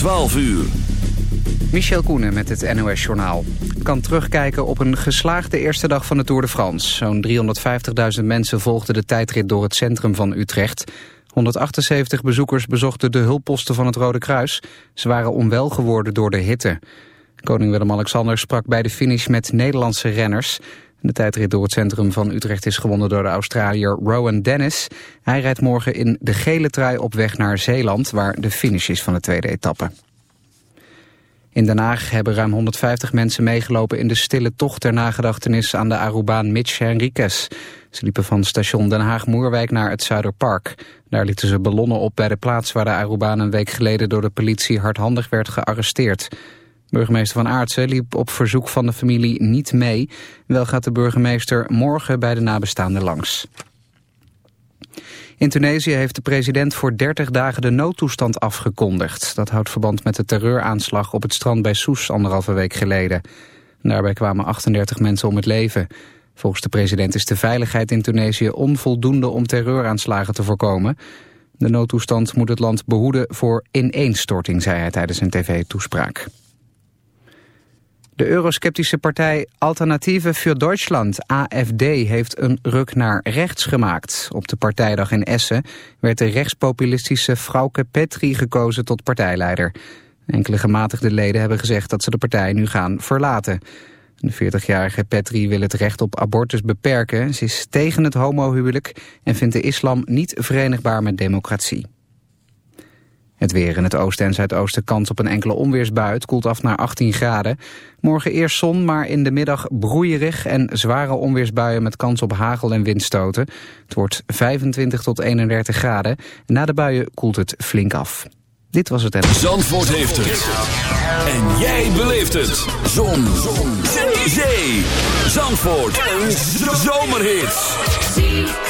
12 uur. Michel Koenen met het NOS-journaal. kan terugkijken op een geslaagde eerste dag van de Tour de France. Zo'n 350.000 mensen volgden de tijdrit door het centrum van Utrecht. 178 bezoekers bezochten de hulpposten van het Rode Kruis. Ze waren onwel geworden door de hitte. Koning Willem-Alexander sprak bij de finish met Nederlandse renners. De tijdrit door het centrum van Utrecht is gewonnen door de Australiër Rowan Dennis. Hij rijdt morgen in de gele trui op weg naar Zeeland... waar de finish is van de tweede etappe. In Den Haag hebben ruim 150 mensen meegelopen in de stille tocht ter nagedachtenis aan de Arubaan Mitch Henriquez. Ze liepen van station Den Haag-Moerwijk naar het Zuiderpark. Daar lieten ze ballonnen op bij de plaats waar de Arubaan een week geleden door de politie hardhandig werd gearresteerd. Burgemeester Van Aartsen liep op verzoek van de familie niet mee. Wel gaat de burgemeester morgen bij de nabestaanden langs. In Tunesië heeft de president voor 30 dagen de noodtoestand afgekondigd. Dat houdt verband met de terreuraanslag op het strand bij Soes anderhalve week geleden. Daarbij kwamen 38 mensen om het leven. Volgens de president is de veiligheid in Tunesië onvoldoende om terreuraanslagen te voorkomen. De noodtoestand moet het land behoeden voor ineenstorting, zei hij tijdens een tv-toespraak. De eurosceptische partij Alternative für Deutschland, AFD, heeft een ruk naar rechts gemaakt. Op de partijdag in Essen werd de rechtspopulistische Frauke Petri gekozen tot partijleider. Enkele gematigde leden hebben gezegd dat ze de partij nu gaan verlaten. De 40-jarige Petri wil het recht op abortus beperken. Ze is tegen het homohuwelijk en vindt de islam niet verenigbaar met democratie. Het weer in het oosten en zuidoosten kans op een enkele onweersbui. Het koelt af naar 18 graden. Morgen eerst zon, maar in de middag broeierig en zware onweersbuien met kans op hagel en windstoten. Het wordt 25 tot 31 graden. Na de buien koelt het flink af. Dit was het en... Zandvoort heeft het. En jij beleeft het. Zon. zon. Zee. Zandvoort. Een zomerhit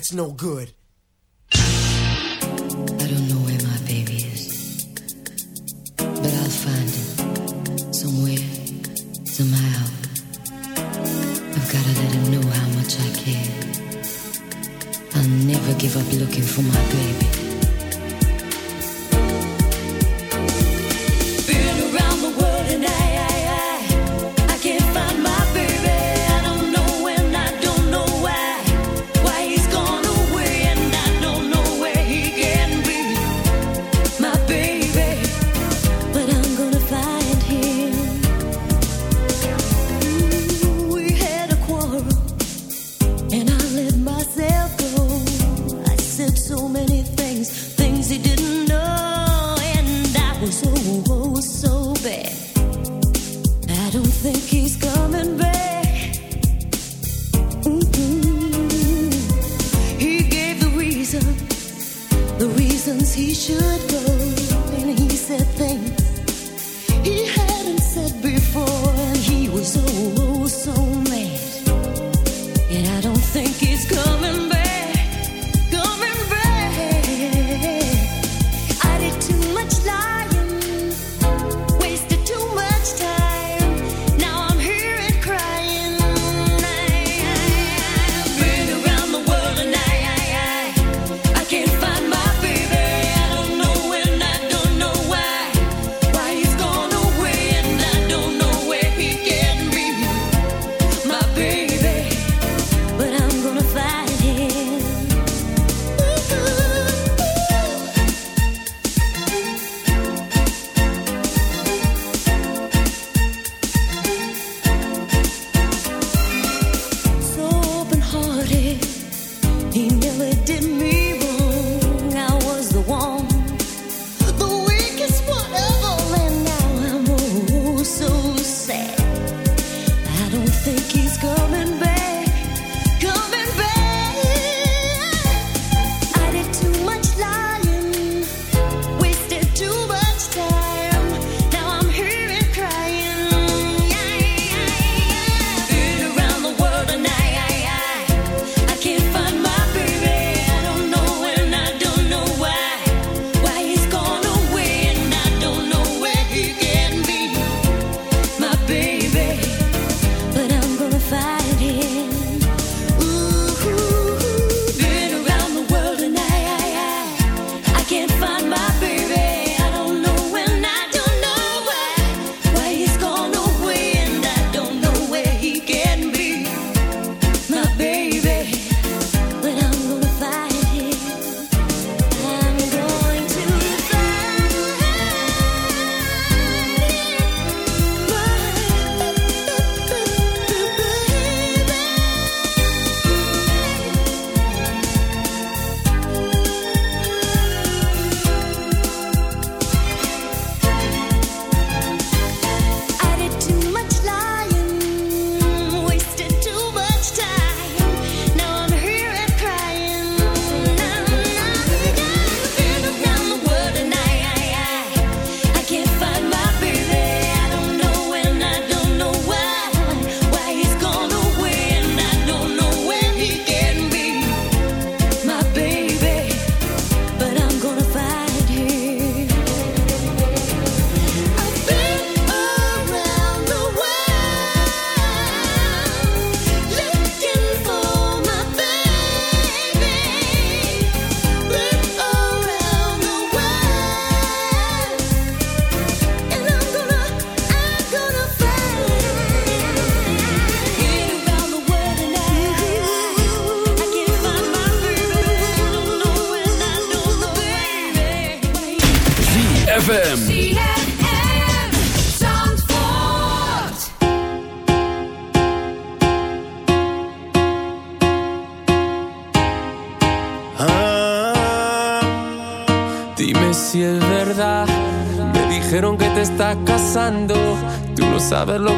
Credit's no good. I don't know where my baby is, but I'll find him somewhere, somehow. I've gotta let him know how much I care. I'll never give up looking for my baby.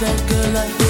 that girl I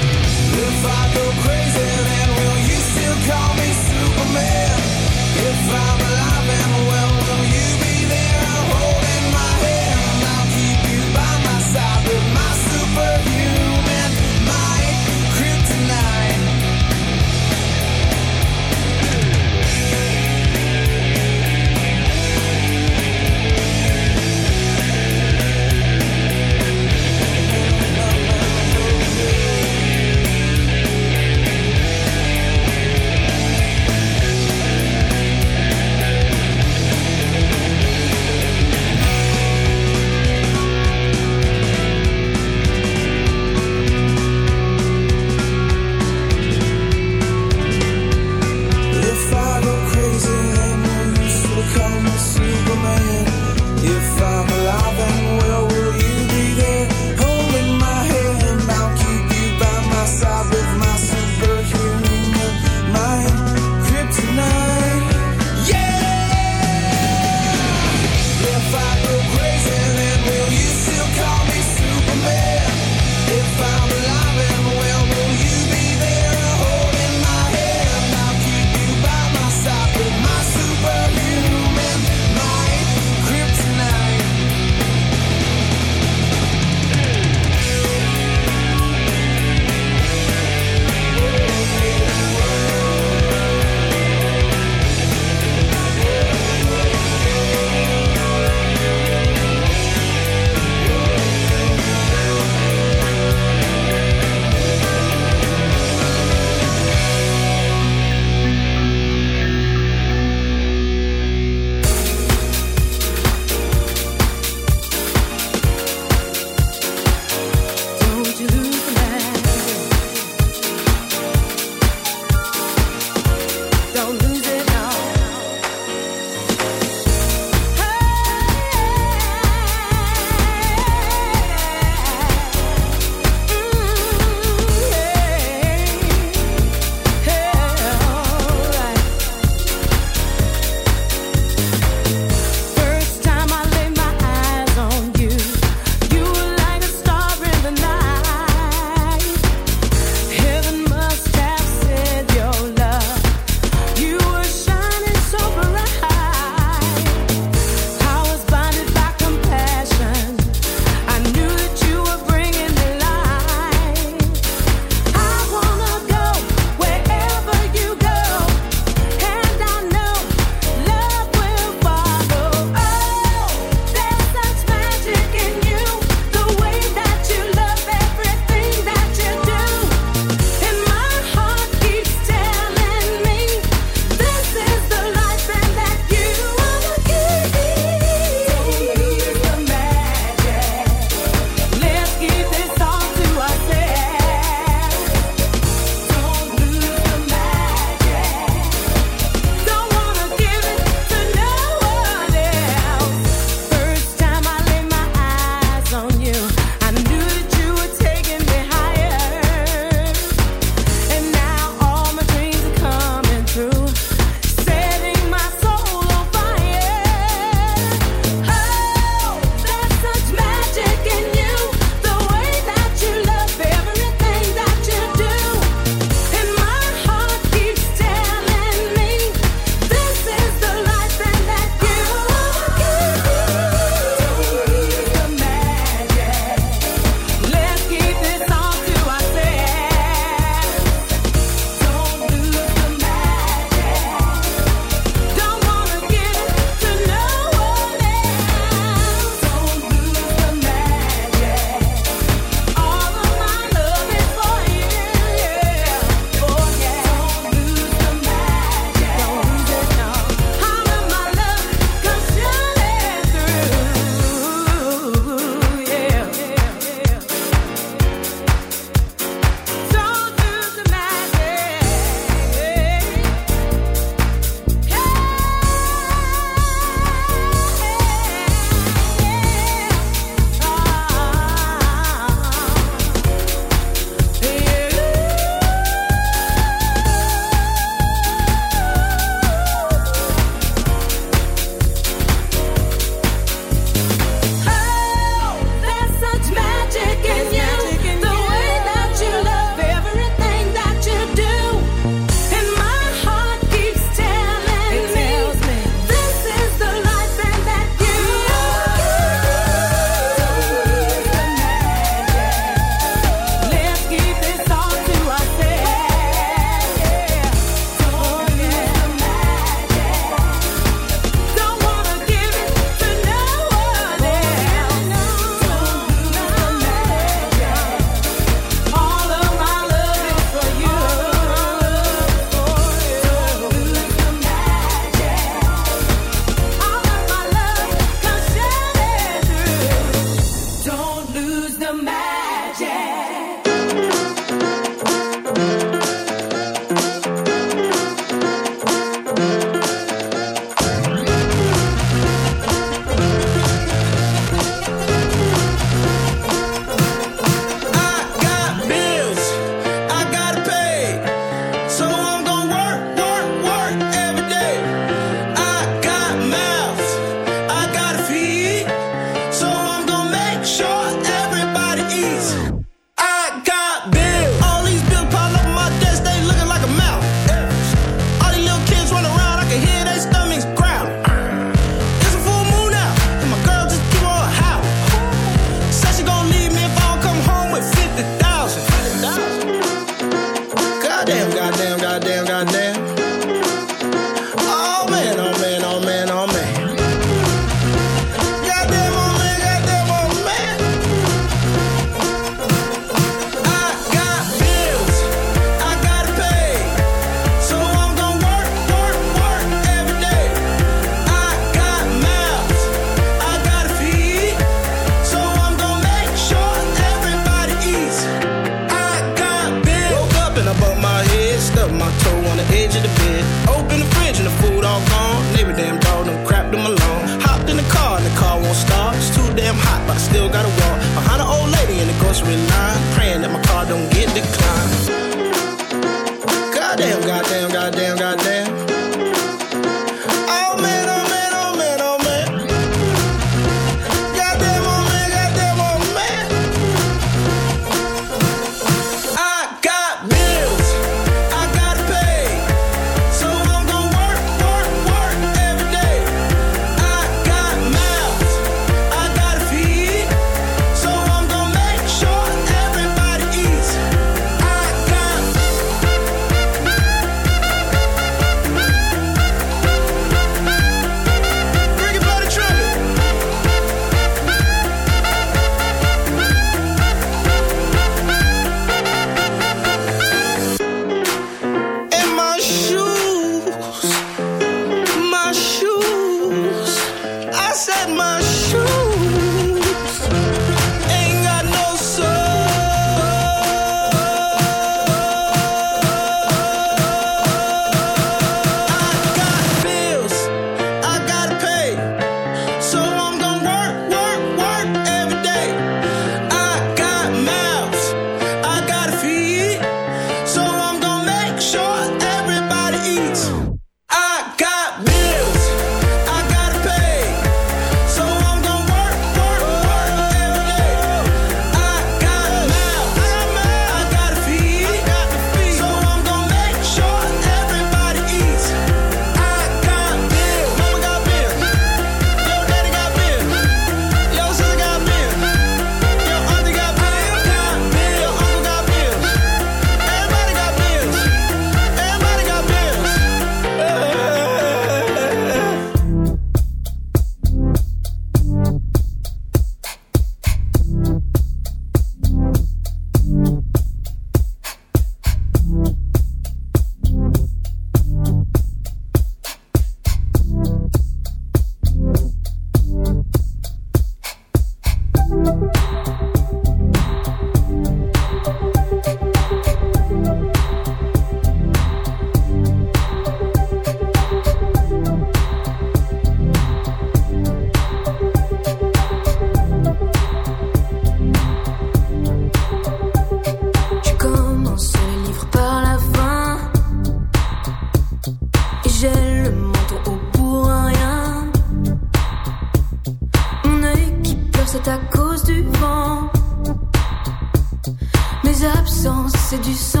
c'est du sentiment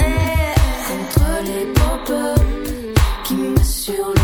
haie entre les pompes qui me sur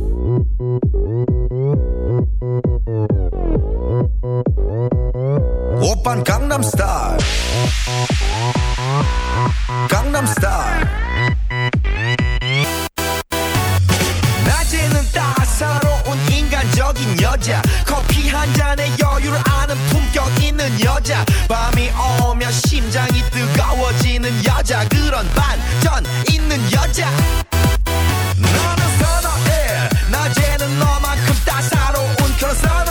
매력적인 여자. 커피 한 잔에 여유를 아는 품격 있는 여자. 밤이 오면 심장이 뜨거워지는 여자. 그런 반전 있는 여자. 너는 선호해. 낮에는 너만큼 따사로운 그런 선호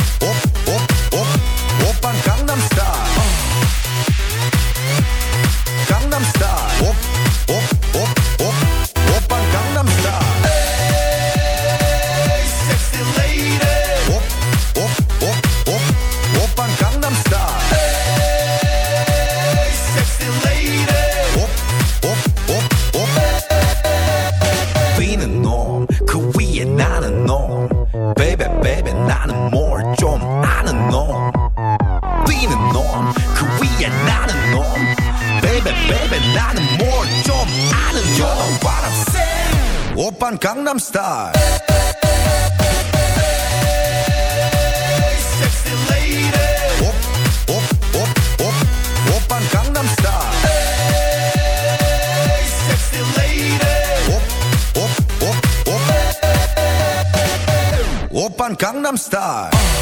star. Gangnam star.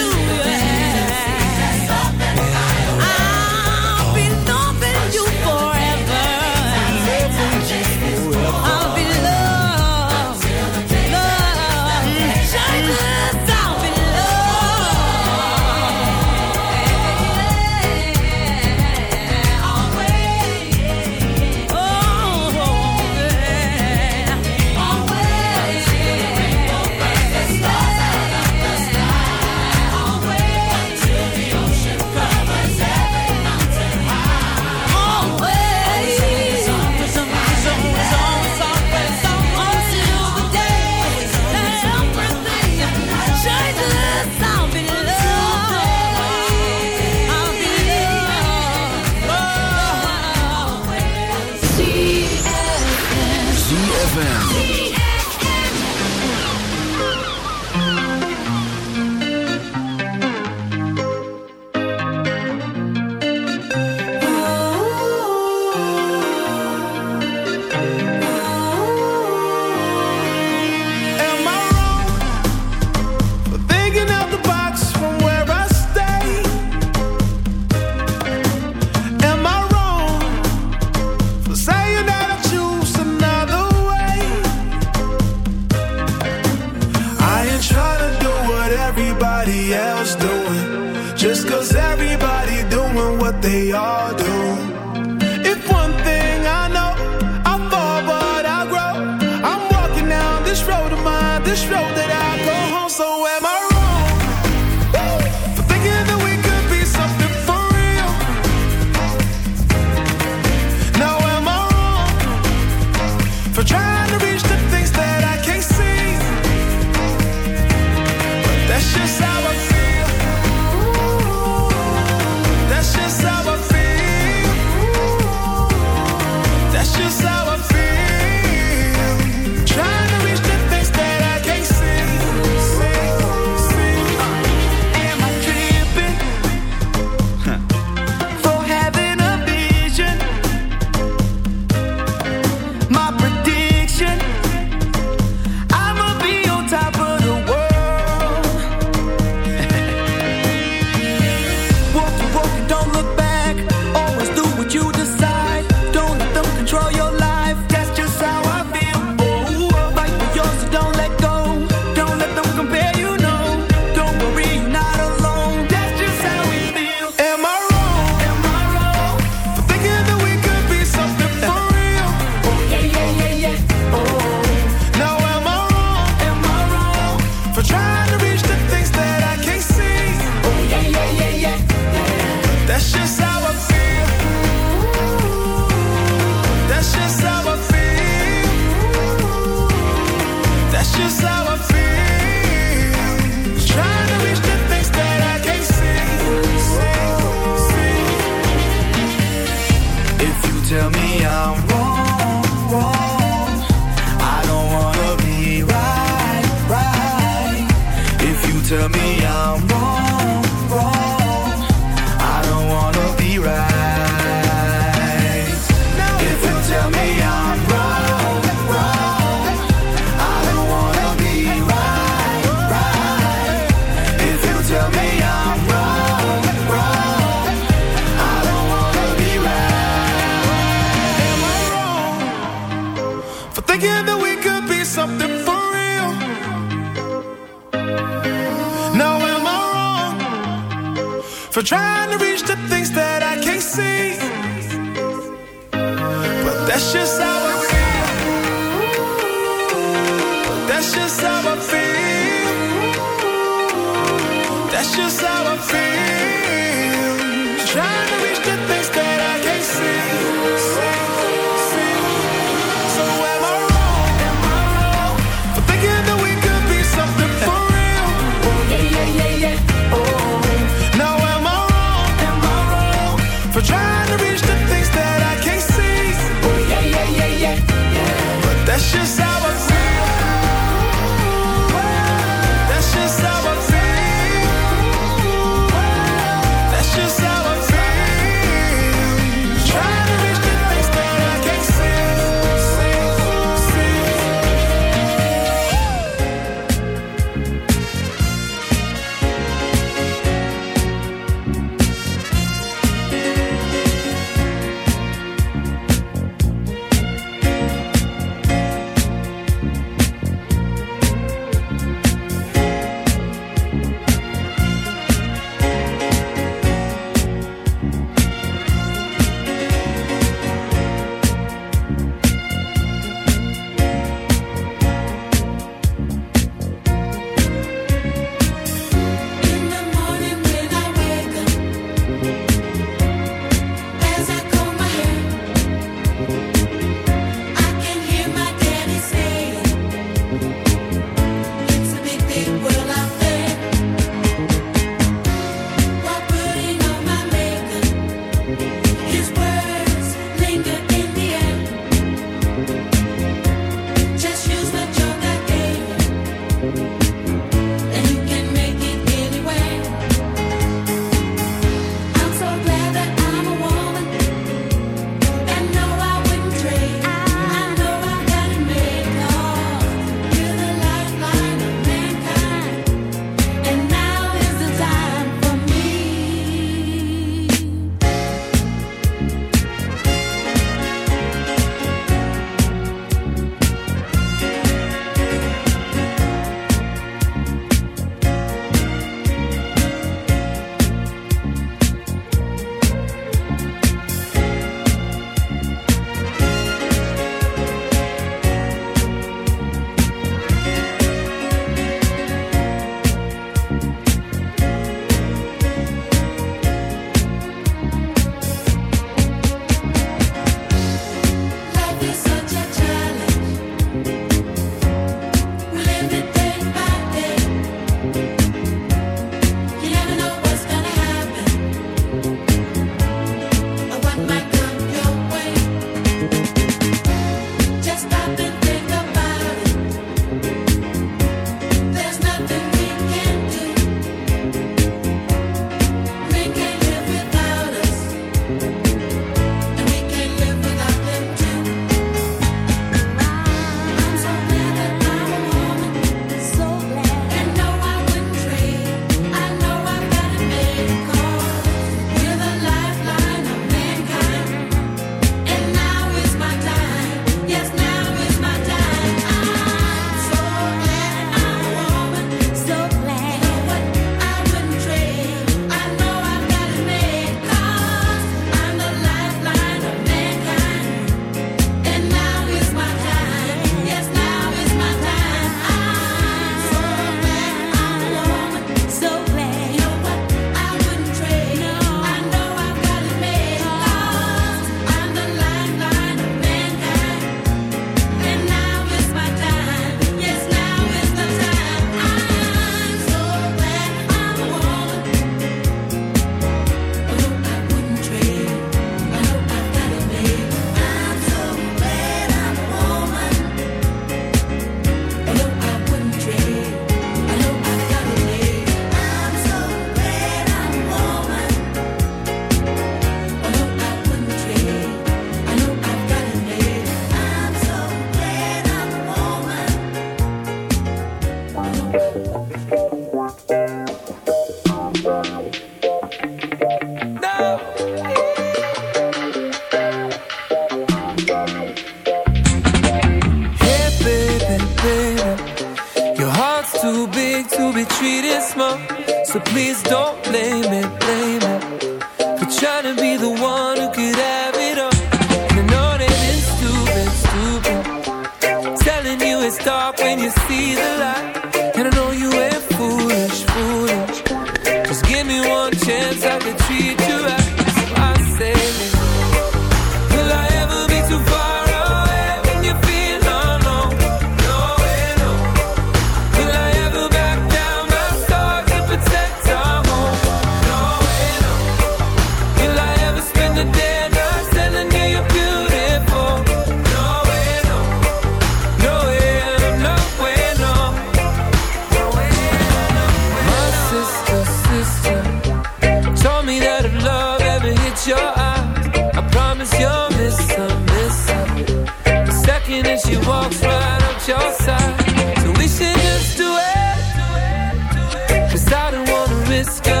sky.